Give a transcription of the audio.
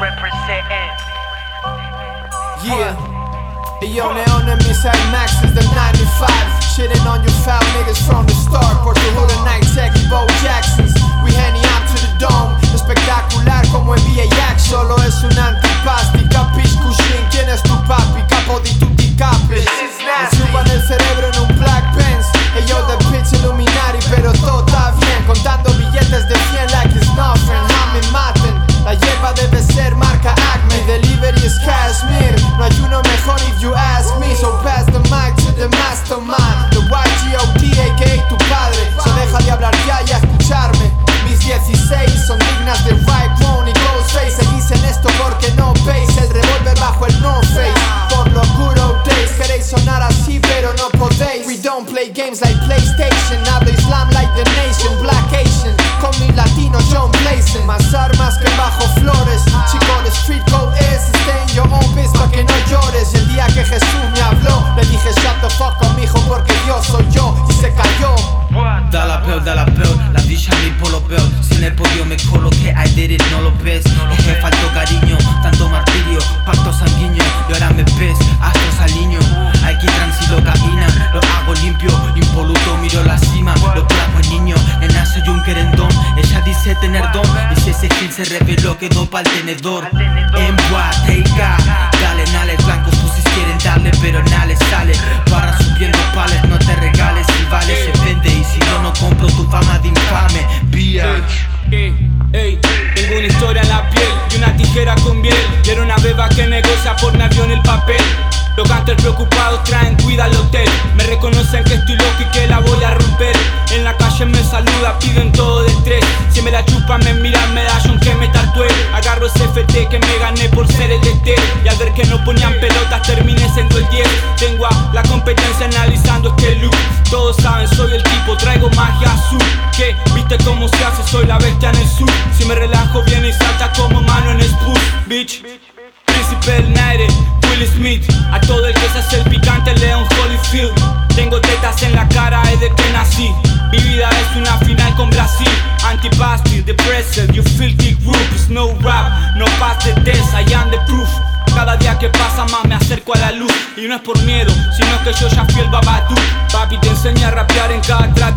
representing. Yeah. Yo, they on them inside Maxes, the 95. Shitting on your foul niggas from mastermind The YGOT aka tu padre. So deja de hablar ya y a escucharme. Mis 16 son dignas de Right, Wrong y Ghostface Seguís en esto porque no veis El revólver bajo el no face. Por lo good old days Queréis sonar así pero no podéis. We don't play games like PlayStation. Hablo Islam like the nation. Black Asian. Con mi latino John Blazing Más armas it, no lo ves Es que faltó cariño, tanto martirio, pacto sanguíneo. Y ahora me ves, astros aliño Hay que transilocaína, lo hago limpio Impoluto, miro la cima, lo el niño Nena soy un querendón, ella dice tener don Y si ese skin se reveló, quedó pa'l tenedor. En Guateca, dale, nale, blancos pusis quieren darle Pero nada les sale, para subiendo pales, no te regales Si vale se vende. Y si no, no compro tu fama de infame. Bitch. Ey, ey, tijera con miel. Era una beba que negocia por mi avión el papel. Los gangsters preocupados traen cuida al hotel. Me reconocen que estoy loco y que la voy a romper. En la calle me saluda, piden todo de tres. Si me la chupan, me miran, me da que me tatué. Agarro ese FT que me gané por ser el DT. Y al ver que no ponían pelotas, terminé siendo el 10. Tengo la competencia analizando este look. Todos saben, soy el tipo, traigo magia azul. Que cómo se hace, soy la bestia en el sur. Si me relajo, viene y salta como mano en spur, bitch. Príncipe del Naire, Will Smith. A todo el que se hace el picante, Leon Holyfield. Tengo tetas en la cara desde que nací Mi vida es una final con Brasil. Antipasti, the present, you filthy group No rap, no pass the test, I am the proof. Cada día que pasa más me acerco a la luz. Y no es por miedo, sino que yo ya fui el babadú Papi te enseña a rapear en cada track